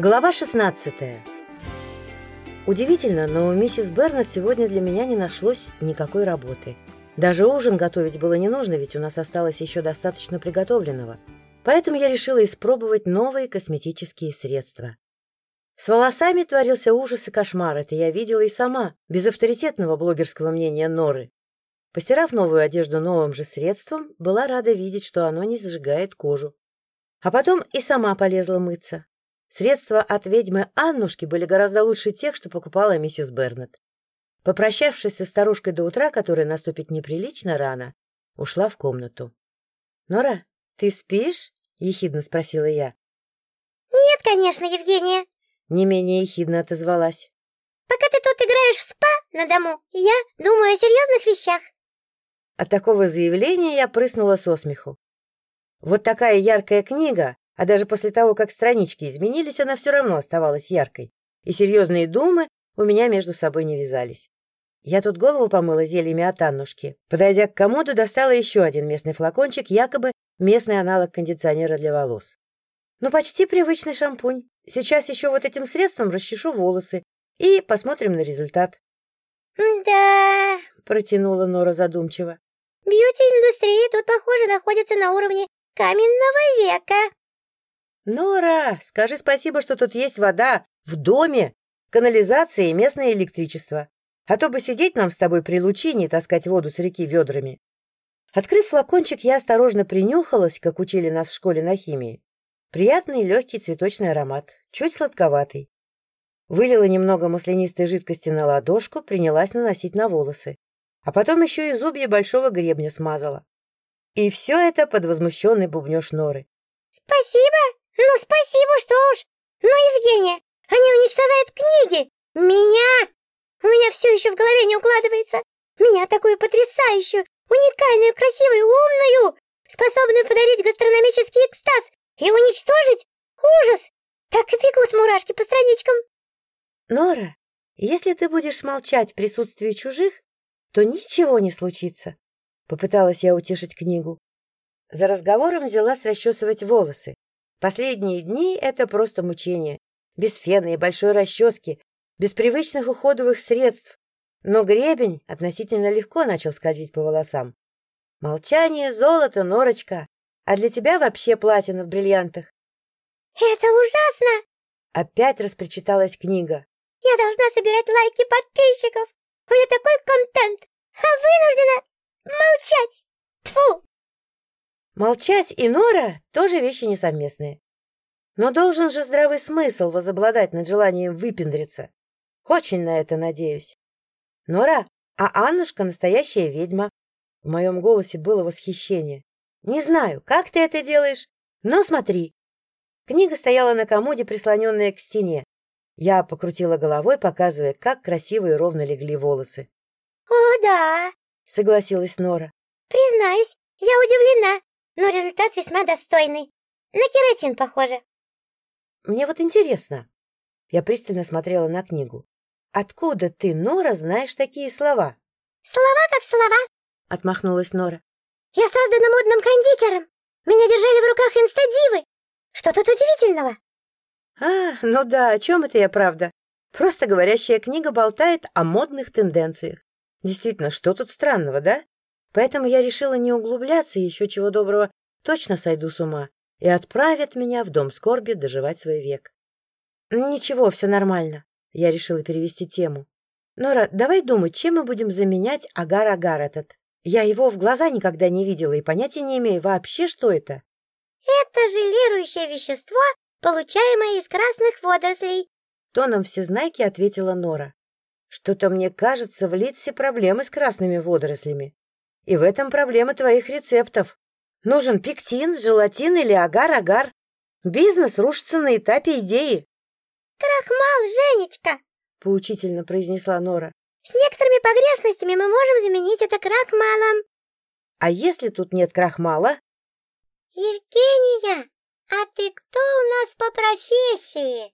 Глава 16 Удивительно, но у миссис Бернет сегодня для меня не нашлось никакой работы. Даже ужин готовить было не нужно, ведь у нас осталось еще достаточно приготовленного. Поэтому я решила испробовать новые косметические средства. С волосами творился ужас и кошмар, это я видела и сама, без авторитетного блогерского мнения Норы. Постирав новую одежду новым же средством, была рада видеть, что оно не зажигает кожу. А потом и сама полезла мыться. Средства от ведьмы Аннушки были гораздо лучше тех, что покупала миссис Бернет. Попрощавшись со старушкой до утра, которая наступит неприлично рано, ушла в комнату. — Нора, ты спишь? — ехидно спросила я. — Нет, конечно, Евгения. Не менее ехидно отозвалась. — Пока ты тут играешь в спа на дому, я думаю о серьезных вещах. От такого заявления я прыснула со смеху. Вот такая яркая книга а даже после того, как странички изменились, она все равно оставалась яркой, и серьезные думы у меня между собой не вязались. Я тут голову помыла зельями от Аннушки. Подойдя к комоду, достала еще один местный флакончик, якобы местный аналог кондиционера для волос. Ну, почти привычный шампунь. Сейчас еще вот этим средством расчешу волосы и посмотрим на результат. «Да...» — протянула Нора задумчиво. «Бьюти-индустрия тут, похоже, находится на уровне каменного века». «Нора, скажи спасибо, что тут есть вода, в доме, канализация и местное электричество. А то бы сидеть нам с тобой при лучине и таскать воду с реки ведрами». Открыв флакончик, я осторожно принюхалась, как учили нас в школе на химии. Приятный легкий цветочный аромат, чуть сладковатый. Вылила немного маслянистой жидкости на ладошку, принялась наносить на волосы. А потом еще и зубья большого гребня смазала. И все это под возмущенный бубнеж Норы. «Спасибо!» «Ну, спасибо, что уж! Но, Евгения, они уничтожают книги! Меня! У меня все еще в голове не укладывается! Меня такую потрясающую, уникальную, красивую, умную, способную подарить гастрономический экстаз и уничтожить ужас! Так и бегут мурашки по страничкам!» «Нора, если ты будешь молчать в присутствии чужих, то ничего не случится», — попыталась я утешить книгу. За разговором взялась расчесывать волосы. Последние дни — это просто мучение. Без фена и большой расчески, без привычных уходовых средств. Но гребень относительно легко начал скользить по волосам. Молчание, золото, норочка. А для тебя вообще платина в бриллиантах. «Это ужасно!» Опять распричиталась книга. «Я должна собирать лайки подписчиков. У меня такой контент, а вынуждена молчать. Тфу! Молчать и Нора тоже вещи несовместные. Но должен же здравый смысл возобладать над желанием выпендриться. Очень на это надеюсь. Нора, а Аннушка настоящая ведьма. В моем голосе было восхищение. Не знаю, как ты это делаешь, но смотри. Книга стояла на комоде, прислоненная к стене. Я покрутила головой, показывая, как красиво и ровно легли волосы. — О, да, — согласилась Нора. — Признаюсь, я удивлена но результат весьма достойный. На кератин похоже. Мне вот интересно. Я пристально смотрела на книгу. Откуда ты, Нора, знаешь такие слова? Слова как слова, отмахнулась Нора. Я создана модным кондитером. Меня держали в руках инстадивы. Что тут удивительного? А, ну да, о чем это я, правда? Просто говорящая книга болтает о модных тенденциях. Действительно, что тут странного, да? Поэтому я решила не углубляться, еще чего доброго точно сойду с ума, и отправят меня в дом скорби доживать свой век. Ничего, все нормально. Я решила перевести тему. Нора, давай думать, чем мы будем заменять агар-агар этот. Я его в глаза никогда не видела и понятия не имею вообще, что это. Это желирующее вещество, получаемое из красных водорослей. Тоном всезнайки ответила Нора. Что-то мне кажется, в Литсе проблемы с красными водорослями. И в этом проблема твоих рецептов. Нужен пектин, желатин или агар-агар. Бизнес рушится на этапе идеи. «Крахмал, Женечка!» — поучительно произнесла Нора. «С некоторыми погрешностями мы можем заменить это крахмалом». «А если тут нет крахмала?» «Евгения, а ты кто у нас по профессии?»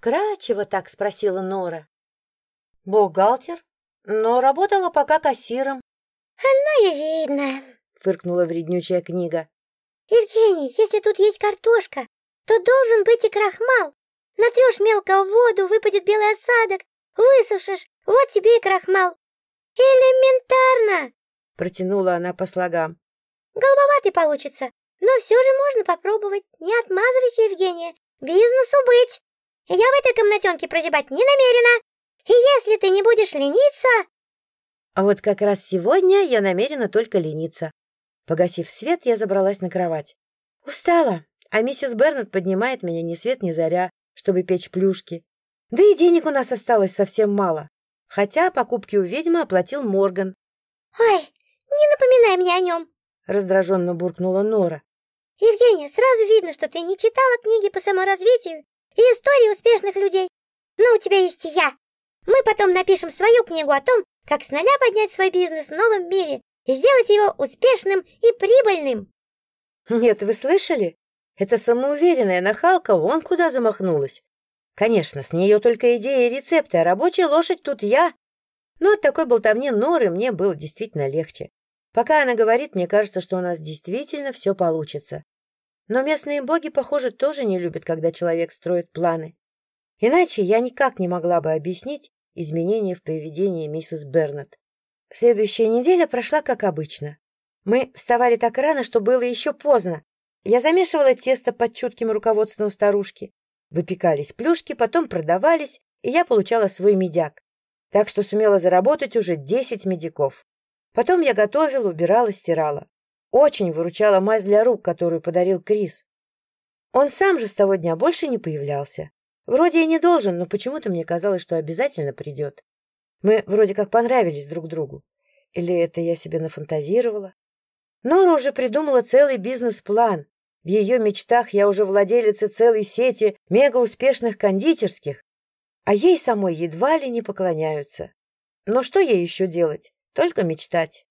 Крачево так спросила Нора. «Бухгалтер, но работала пока кассиром. «Оно и видно», — фыркнула вреднючая книга. «Евгений, если тут есть картошка, то должен быть и крахмал. Натрешь мелко в воду, выпадет белый осадок, высушишь, вот тебе и крахмал. Элементарно!» Протянула она по слогам. Голубоватый получится, но все же можно попробовать. Не отмазывайся, Евгения, бизнесу быть. Я в этой комнатенке прозябать не намерена. И если ты не будешь лениться... А вот как раз сегодня я намерена только лениться. Погасив свет, я забралась на кровать. Устала, а миссис Бернет поднимает меня ни свет ни заря, чтобы печь плюшки. Да и денег у нас осталось совсем мало. Хотя покупки у ведьмы оплатил Морган. — Ой, не напоминай мне о нем, — раздраженно буркнула Нора. — Евгения, сразу видно, что ты не читала книги по саморазвитию и истории успешных людей. Но у тебя есть я. Мы потом напишем свою книгу о том, как с нуля поднять свой бизнес в новом мире и сделать его успешным и прибыльным. Нет, вы слышали? Эта самоуверенная нахалка вон куда замахнулась. Конечно, с нее только идеи и рецепты, а рабочая лошадь тут я. Но от такой болтовни Норы мне было действительно легче. Пока она говорит, мне кажется, что у нас действительно все получится. Но местные боги, похоже, тоже не любят, когда человек строит планы. Иначе я никак не могла бы объяснить изменения в поведении миссис Бернет. Следующая неделя прошла как обычно. Мы вставали так рано, что было еще поздно. Я замешивала тесто под чутким руководством старушки. Выпекались плюшки, потом продавались, и я получала свой медяк. Так что сумела заработать уже десять медиков. Потом я готовила, убирала, стирала. Очень выручала мазь для рук, которую подарил Крис. Он сам же с того дня больше не появлялся. Вроде и не должен, но почему-то мне казалось, что обязательно придет. Мы вроде как понравились друг другу. Или это я себе нафантазировала? Нора уже придумала целый бизнес-план. В ее мечтах я уже владелица целой сети мега-успешных кондитерских, а ей самой едва ли не поклоняются. Но что ей еще делать? Только мечтать.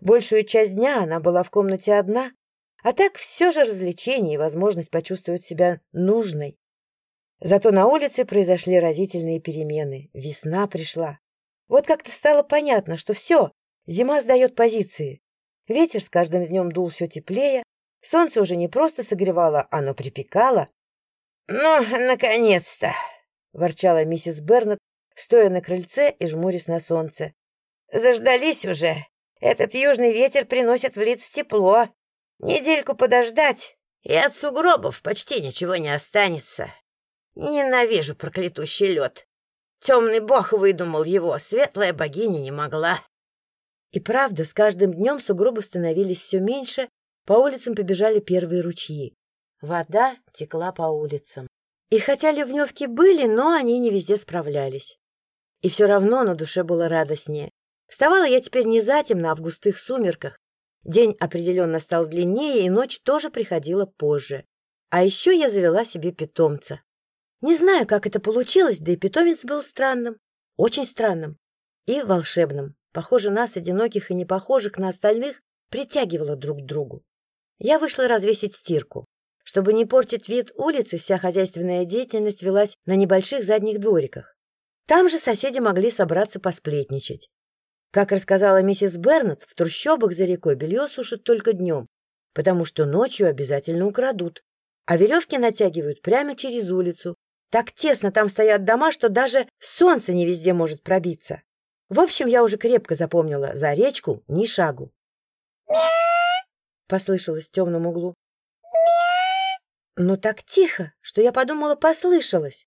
Большую часть дня она была в комнате одна, а так все же развлечение и возможность почувствовать себя нужной. Зато на улице произошли разительные перемены. Весна пришла. Вот как-то стало понятно, что все, зима сдает позиции. Ветер с каждым днем дул все теплее, солнце уже не просто согревало, оно припекало. — Ну, наконец-то! — ворчала миссис Бернет, стоя на крыльце и жмурясь на солнце. — Заждались уже. Этот южный ветер приносит в лиц тепло. Недельку подождать, и от сугробов почти ничего не останется. Ненавижу проклятущий лед. Темный бог выдумал его, светлая богиня не могла. И правда, с каждым днем сугробы становились все меньше, по улицам побежали первые ручьи. Вода текла по улицам. И хотя ливневки были, но они не везде справлялись. И все равно на душе было радостнее. Вставала я теперь не затемно, а в густых сумерках. День определенно стал длиннее, и ночь тоже приходила позже. А еще я завела себе питомца. Не знаю, как это получилось, да и питомец был странным, очень странным и волшебным. Похоже, нас, одиноких и не похожих на остальных, притягивало друг к другу. Я вышла развесить стирку. Чтобы не портить вид улицы, вся хозяйственная деятельность велась на небольших задних двориках. Там же соседи могли собраться посплетничать. Как рассказала миссис Бернет, в трущобах за рекой белье сушат только днем, потому что ночью обязательно украдут, а веревки натягивают прямо через улицу. Так тесно там стоят дома, что даже солнце не везде может пробиться. В общем, я уже крепко запомнила, за речку ни шагу. послышалось в темном углу. Но так тихо, что я подумала, послышалось.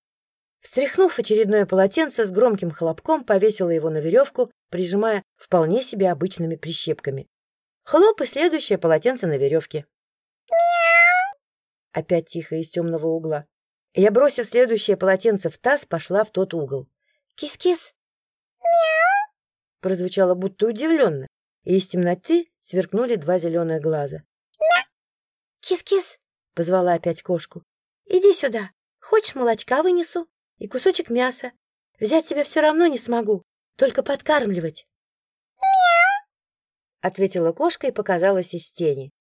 Встряхнув очередное полотенце, с громким хлопком повесила его на веревку, прижимая вполне себе обычными прищепками. Хлоп и следующее полотенце на веревке. Опять тихо из темного угла. Я, бросив следующее полотенце в таз, пошла в тот угол. «Кис-кис!» «Мяу!» прозвучало будто удивленно, и из темноты сверкнули два зеленых глаза. «Мя!» «Кис-кис!» — позвала опять кошку. «Иди сюда. Хочешь, молочка вынесу?» и кусочек мяса. Взять тебя все равно не смогу, только подкармливать. «Мяу!» — ответила кошка и показалась из тени.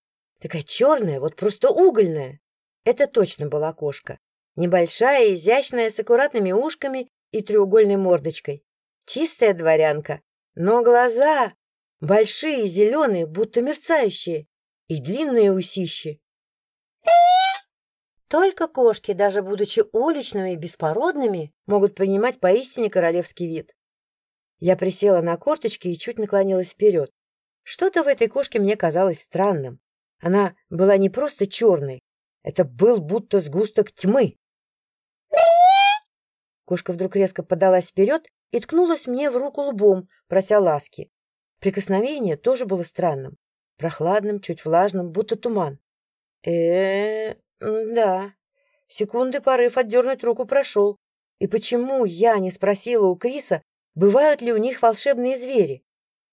Такая черная, вот просто угольная. Это точно была кошка. Небольшая, изящная, с аккуратными ушками и треугольной мордочкой. Чистая дворянка. Но глаза большие, зеленые, будто мерцающие, и длинные усищи. Только кошки, даже будучи уличными и беспородными, могут принимать поистине королевский вид. Я присела на корточки и чуть наклонилась вперед. Что-то в этой кошке мне казалось странным. Она была не просто черной, это был будто сгусток тьмы. Кошка вдруг резко подалась вперед и ткнулась мне в руку лбом, прося ласки. Прикосновение тоже было странным, прохладным, чуть влажным, будто туман. э, -э да. Секунды порыв отдернуть руку прошел. И почему я не спросила у Криса, бывают ли у них волшебные звери?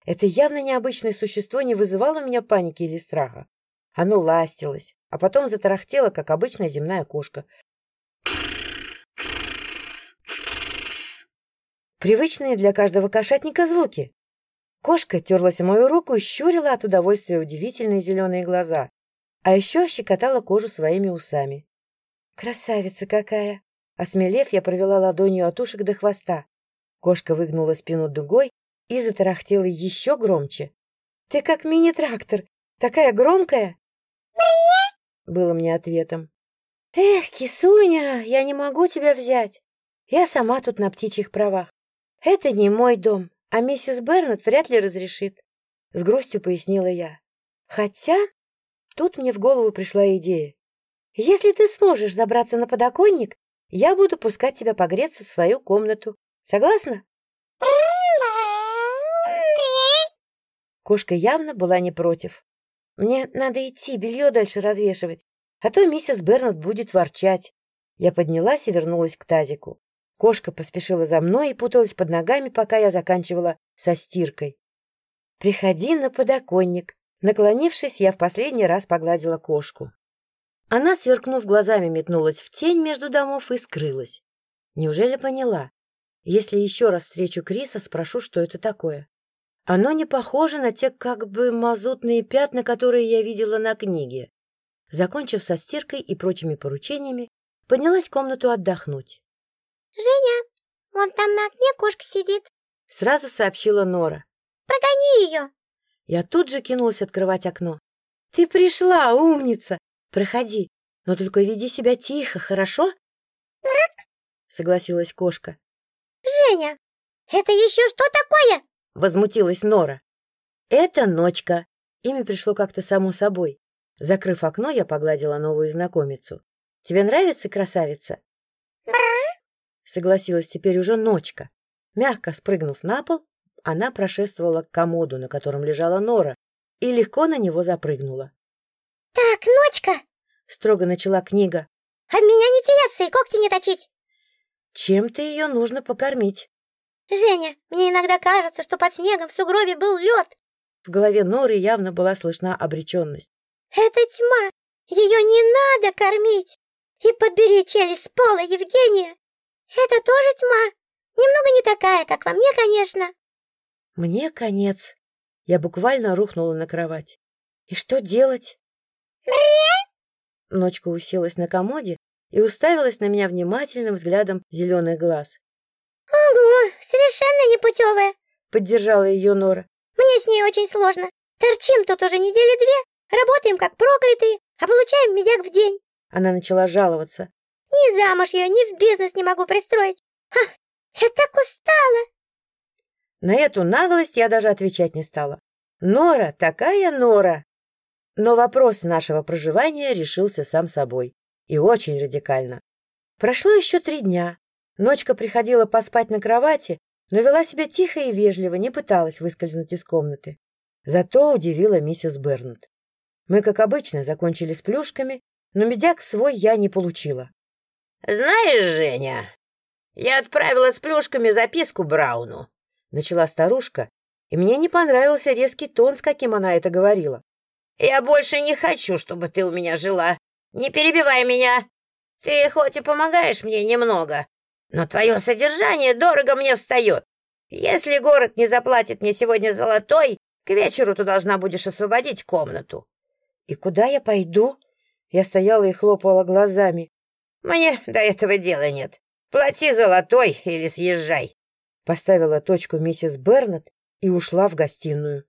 Это явно необычное существо не вызывало у меня паники или страха. Оно ластилось, а потом затарахтело, как обычная земная кошка. Привычные для каждого кошатника звуки. Кошка терлась в мою руку и щурила от удовольствия удивительные зеленые глаза, а еще щекотала кожу своими усами. «Красавица какая!» Осмелев, я провела ладонью от ушек до хвоста. Кошка выгнула спину дугой и затарахтела еще громче. «Ты как мини-трактор, такая громкая!» было мне ответом. «Эх, кисуня, я не могу тебя взять. Я сама тут на птичьих правах. Это не мой дом, а миссис Бернет вряд ли разрешит», — с грустью пояснила я. «Хотя...» Тут мне в голову пришла идея. «Если ты сможешь забраться на подоконник, я буду пускать тебя погреться в свою комнату. Согласна?» Кошка явно была не против. Мне надо идти, белье дальше развешивать, а то миссис Бернет будет ворчать. Я поднялась и вернулась к тазику. Кошка поспешила за мной и путалась под ногами, пока я заканчивала со стиркой. «Приходи на подоконник». Наклонившись, я в последний раз погладила кошку. Она, сверкнув глазами, метнулась в тень между домов и скрылась. Неужели поняла? Если еще раз встречу Криса, спрошу, что это такое. Оно не похоже на те как бы мазутные пятна, которые я видела на книге. Закончив со стиркой и прочими поручениями, поднялась в комнату отдохнуть. — Женя, вон там на окне кошка сидит, — сразу сообщила Нора. — Прогони ее. Я тут же кинулась открывать окно. — Ты пришла, умница! Проходи, но только веди себя тихо, хорошо? — согласилась кошка. — Женя, это еще что такое? — возмутилась Нора. «Это Ночка». Имя пришло как-то само собой. Закрыв окно, я погладила новую знакомицу. «Тебе нравится красавица?» Согласилась теперь уже Ночка. Мягко спрыгнув на пол, она прошествовала к комоду, на котором лежала Нора, и легко на него запрыгнула. «Так, Ночка!» — строго начала книга. «А меня не тереться и когти не точить!» «Чем-то ее нужно покормить?» «Женя, мне иногда кажется, что под снегом в сугробе был лед!» В голове Норы явно была слышна обреченность. «Это тьма! Ее не надо кормить! И подбери челюсть с пола, Евгения! Это тоже тьма! Немного не такая, как во мне, конечно!» «Мне конец!» Я буквально рухнула на кровать. «И что делать?» Ночка уселась на комоде и уставилась на меня внимательным взглядом зеленых глаз. «Ого, совершенно непутевая!» — поддержала ее Нора. «Мне с ней очень сложно. Торчим тут уже недели две, работаем как проклятые, а получаем медяк в день». Она начала жаловаться. «Ни замуж ее, ни в бизнес не могу пристроить. Ах, я так устала!» На эту наглость я даже отвечать не стала. Нора, такая Нора! Но вопрос нашего проживания решился сам собой. И очень радикально. Прошло еще три дня, Ночка приходила поспать на кровати, но вела себя тихо и вежливо, не пыталась выскользнуть из комнаты. Зато удивила миссис Бернет. Мы, как обычно, закончили с плюшками, но медяк свой я не получила. — Знаешь, Женя, я отправила с плюшками записку Брауну, — начала старушка, и мне не понравился резкий тон, с каким она это говорила. — Я больше не хочу, чтобы ты у меня жила. Не перебивай меня. Ты хоть и помогаешь мне немного, но твое содержание дорого мне встает. Если город не заплатит мне сегодня золотой, к вечеру ты должна будешь освободить комнату. — И куда я пойду? Я стояла и хлопала глазами. — Мне до этого дела нет. Плати золотой или съезжай. Поставила точку миссис Бернет и ушла в гостиную.